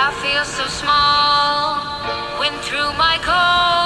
I feel so small when through my cold.